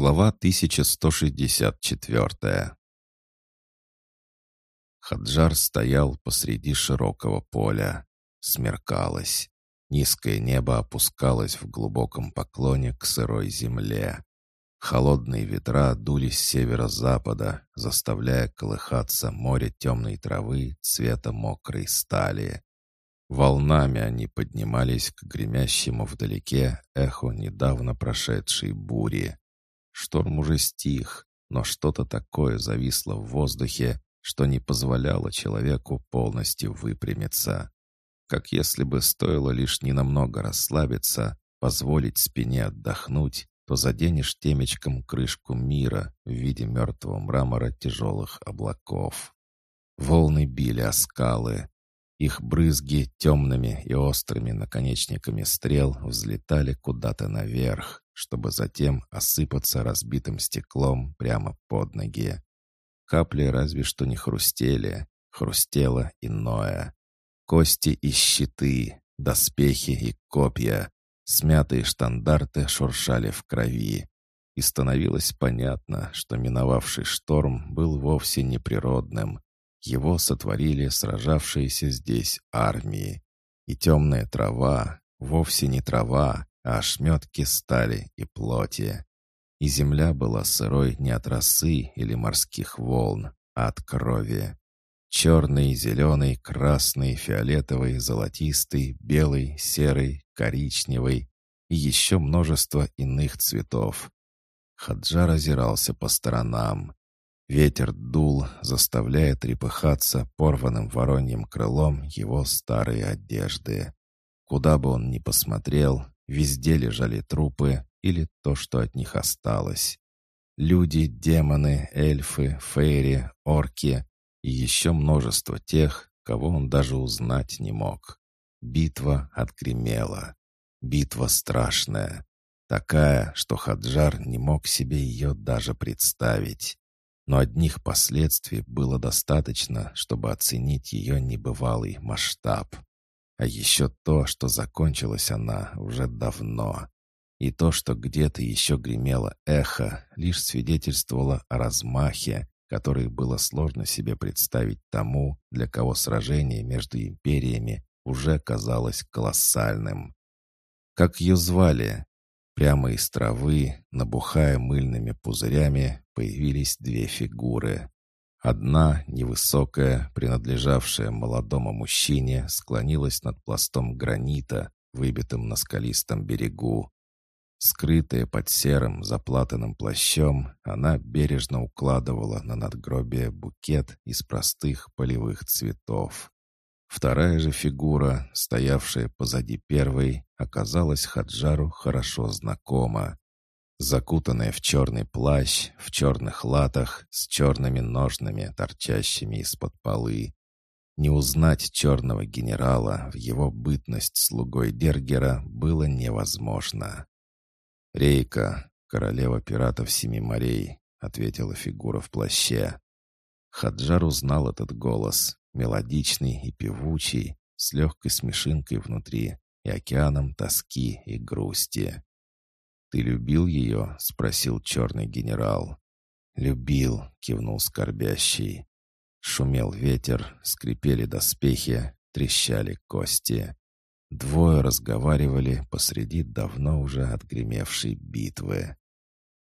Глава 1164 Хаджар стоял посреди широкого поля. Смеркалось. Низкое небо опускалось в глубоком поклоне к сырой земле. Холодные ветра дули с северо-запада, заставляя колыхаться море темной травы цвета мокрой стали. Волнами они поднимались к гремящему вдалеке эху недавно прошедшей бури. Шторм уже стих, но что-то такое зависло в воздухе, что не позволяло человеку полностью выпрямиться. Как если бы стоило лишь ненамного расслабиться, позволить спине отдохнуть, то заденешь темечком крышку мира в виде мертвого мрамора тяжелых облаков. Волны били о скалы. Их брызги темными и острыми наконечниками стрел взлетали куда-то наверх, чтобы затем осыпаться разбитым стеклом прямо под ноги. Капли разве что не хрустели, хрустело иное. Кости и щиты, доспехи и копья, смятые штандарты шуршали в крови. И становилось понятно, что миновавший шторм был вовсе не природным. Его сотворили сражавшиеся здесь армии. И темная трава, вовсе не трава, ошметки стали и плоти. И земля была сырой не от росы или морских волн, а от крови. Черный, зеленый, красный, фиолетовый, золотистый, белый, серый, коричневый и еще множество иных цветов. Хаджар озирался по сторонам. Ветер дул, заставляя трепыхаться порванным вороньим крылом его старые одежды. Куда бы он ни посмотрел, Везде лежали трупы или то, что от них осталось. Люди, демоны, эльфы, фейри, орки и еще множество тех, кого он даже узнать не мог. Битва отгремела. Битва страшная. Такая, что Хаджар не мог себе ее даже представить. Но одних последствий было достаточно, чтобы оценить ее небывалый масштаб. А еще то, что закончилась она уже давно. И то, что где-то еще гремело эхо, лишь свидетельствовало о размахе, который было сложно себе представить тому, для кого сражение между империями уже казалось колоссальным. Как ее звали? Прямо из травы, набухая мыльными пузырями, появились две фигуры. Одна, невысокая, принадлежавшая молодому мужчине, склонилась над пластом гранита, выбитым на скалистом берегу. Скрытая под серым заплатанным плащом, она бережно укладывала на надгробие букет из простых полевых цветов. Вторая же фигура, стоявшая позади первой, оказалась Хаджару хорошо знакома закутанная в черный плащ, в черных латах, с черными ножнами, торчащими из-под полы. Не узнать черного генерала в его бытность слугой Дергера было невозможно. «Рейка, королева пиратов Семи морей», — ответила фигура в плаще. Хаджар узнал этот голос, мелодичный и певучий, с легкой смешинкой внутри и океаном тоски и грусти. «Ты любил ее?» — спросил черный генерал. «Любил», — кивнул скорбящий. Шумел ветер, скрипели доспехи, трещали кости. Двое разговаривали посреди давно уже отгремевшей битвы.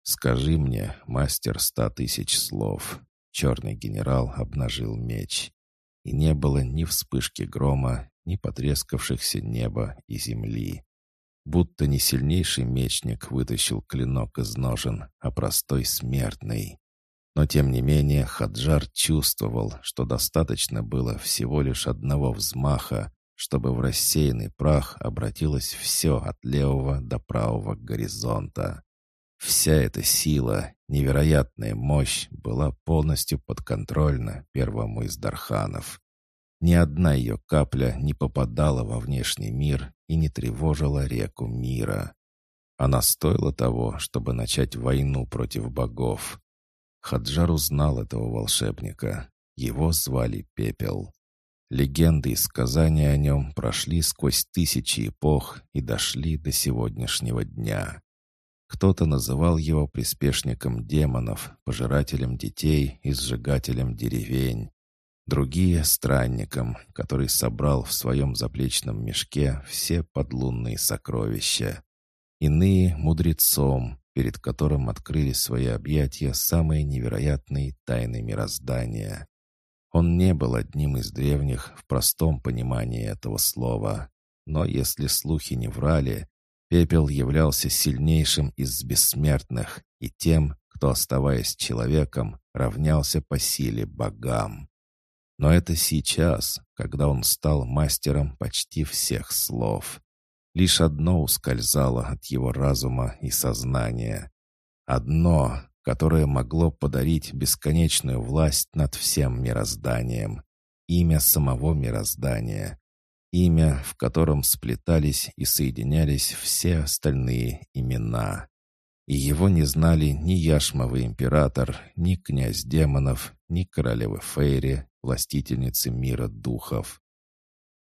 «Скажи мне, мастер ста тысяч слов». Черный генерал обнажил меч. И не было ни вспышки грома, ни потрескавшихся неба и земли будто не сильнейший мечник вытащил клинок из ножен, а простой смертный. Но тем не менее Хаджар чувствовал, что достаточно было всего лишь одного взмаха, чтобы в рассеянный прах обратилось все от левого до правого горизонта. Вся эта сила, невероятная мощь была полностью подконтрольна первому из Дарханов. Ни одна ее капля не попадала во внешний мир и не тревожила реку мира. Она стоила того, чтобы начать войну против богов. Хаджар узнал этого волшебника. Его звали Пепел. Легенды и сказания о нем прошли сквозь тысячи эпох и дошли до сегодняшнего дня. Кто-то называл его приспешником демонов, пожирателем детей и сжигателем деревень. Другие — странником, который собрал в своем заплечном мешке все подлунные сокровища. Иные — мудрецом, перед которым открыли свои объятия самые невероятные тайны мироздания. Он не был одним из древних в простом понимании этого слова. Но если слухи не врали, Пепел являлся сильнейшим из бессмертных и тем, кто, оставаясь человеком, равнялся по силе богам. Но это сейчас, когда он стал мастером почти всех слов. Лишь одно ускользало от его разума и сознания. Одно, которое могло подарить бесконечную власть над всем мирозданием. Имя самого мироздания. Имя, в котором сплетались и соединялись все остальные имена. И его не знали ни Яшмовый император, ни князь демонов, ни королевы Фейри, властительницы мира духов.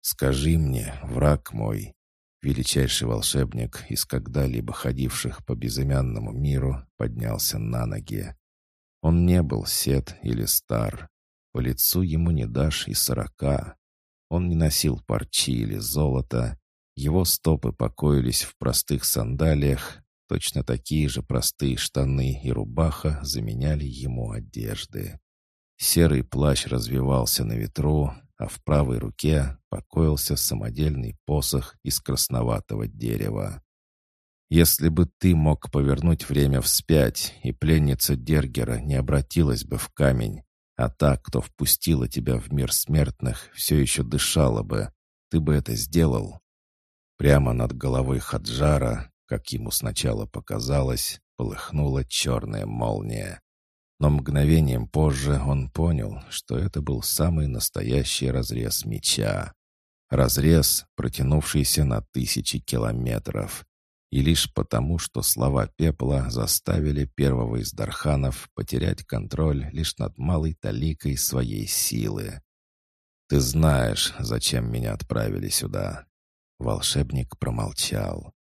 «Скажи мне, враг мой, величайший волшебник из когда-либо ходивших по безымянному миру поднялся на ноги. Он не был сед или стар. По лицу ему не дашь и сорока. Он не носил парчи или золота. Его стопы покоились в простых сандалиях. Точно такие же простые штаны и рубаха заменяли ему одежды. Серый плащ развивался на ветру, а в правой руке покоился самодельный посох из красноватого дерева. Если бы ты мог повернуть время вспять, и пленница Дергера не обратилась бы в камень, а та, кто впустила тебя в мир смертных, все еще дышала бы. Ты бы это сделал. Прямо над головой Хаджара, как ему сначала показалось, полыхнула черная молния. Но мгновением позже он понял, что это был самый настоящий разрез меча. Разрез, протянувшийся на тысячи километров. И лишь потому, что слова пепла заставили первого из Дарханов потерять контроль лишь над малой таликой своей силы. «Ты знаешь, зачем меня отправили сюда». Волшебник промолчал.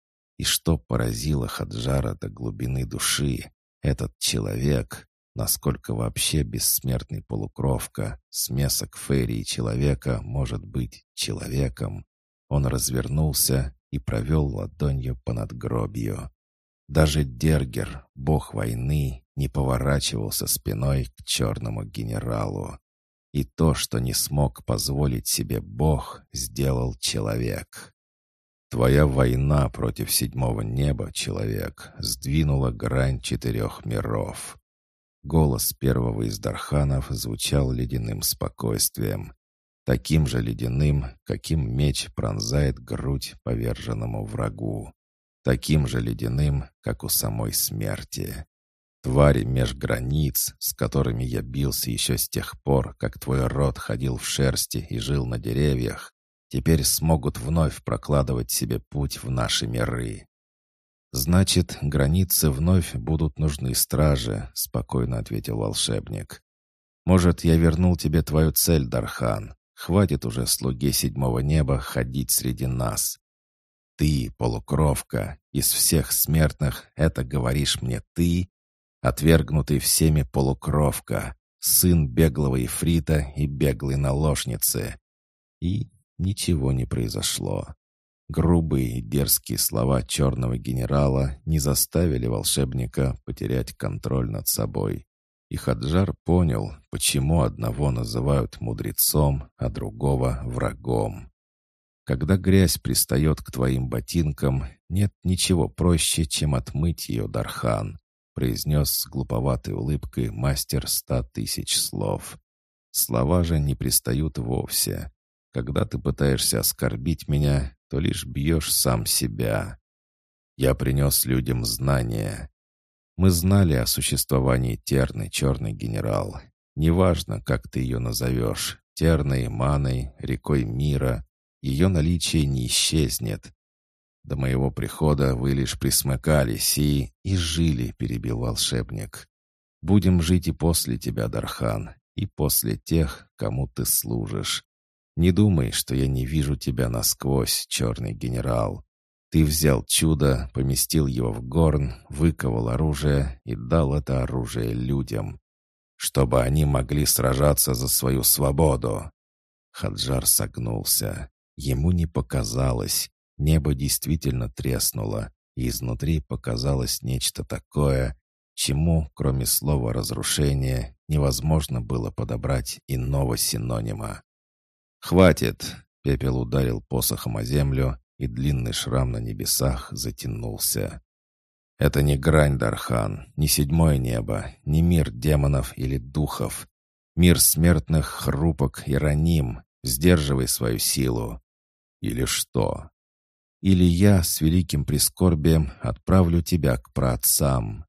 И что поразило Хаджара до глубины души, этот человек, насколько вообще бессмертный полукровка, смесок фейри и человека может быть человеком, он развернулся и провел ладонью по надгробию. Даже Дергер, бог войны, не поворачивался спиной к черному генералу. И то, что не смог позволить себе бог, сделал человек. Твоя война против седьмого неба, человек, сдвинула грань четырех миров. Голос первого из Дарханов звучал ледяным спокойствием таким же ледяным, каким меч пронзает грудь поверженному врагу, таким же ледяным, как у самой смерти. Твари меж границ, с которыми я бился еще с тех пор, как твой род ходил в шерсти и жил на деревьях, теперь смогут вновь прокладывать себе путь в наши миры. «Значит, границы вновь будут нужны страже», — спокойно ответил волшебник. «Может, я вернул тебе твою цель, Дархан, Хватит уже слуге седьмого неба ходить среди нас. Ты, полукровка, из всех смертных это говоришь мне ты, отвергнутый всеми полукровка, сын беглого ифрита и беглой наложницы. И ничего не произошло. Грубые дерзкие слова черного генерала не заставили волшебника потерять контроль над собой. И Хаджар понял, почему одного называют мудрецом, а другого — врагом. Когда грязь пристает к твоим ботинкам, нет ничего проще, чем отмыть ее, Дархан, произнес с глуповатой улыбкой мастер ста тысяч слов. Слова же не пристают вовсе. Когда ты пытаешься оскорбить меня, то лишь бьешь сам себя. Я принес людям знания. Мы знали о существовании Терны, черный генерал. Неважно, как ты ее назовешь, Терной, Маной, рекой мира, ее наличие не исчезнет. До моего прихода вы лишь присмыкались и... и жили, перебил волшебник. Будем жить и после тебя, Дархан, и после тех, кому ты служишь. Не думай, что я не вижу тебя насквозь, черный генерал. Ты взял чудо, поместил его в горн, выковал оружие и дал это оружие людям, чтобы они могли сражаться за свою свободу. Хаджар согнулся. Ему не показалось. Небо действительно треснуло, и изнутри показалось нечто такое, чему, кроме слова «разрушение», невозможно было подобрать иного синонима. «Хватит!» — пепел ударил посохом о землю, и длинный шрам на небесах затянулся. «Это не грань, Дархан, не седьмое небо, не мир демонов или духов. Мир смертных хрупок и раним, сдерживай свою силу. Или что? Или я с великим прискорбием отправлю тебя к праотцам».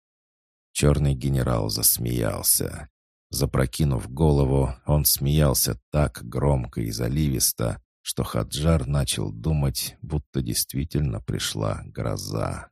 Черный генерал засмеялся. Запрокинув голову, он смеялся так громко и заливисто, что Хаджар начал думать, будто действительно пришла гроза.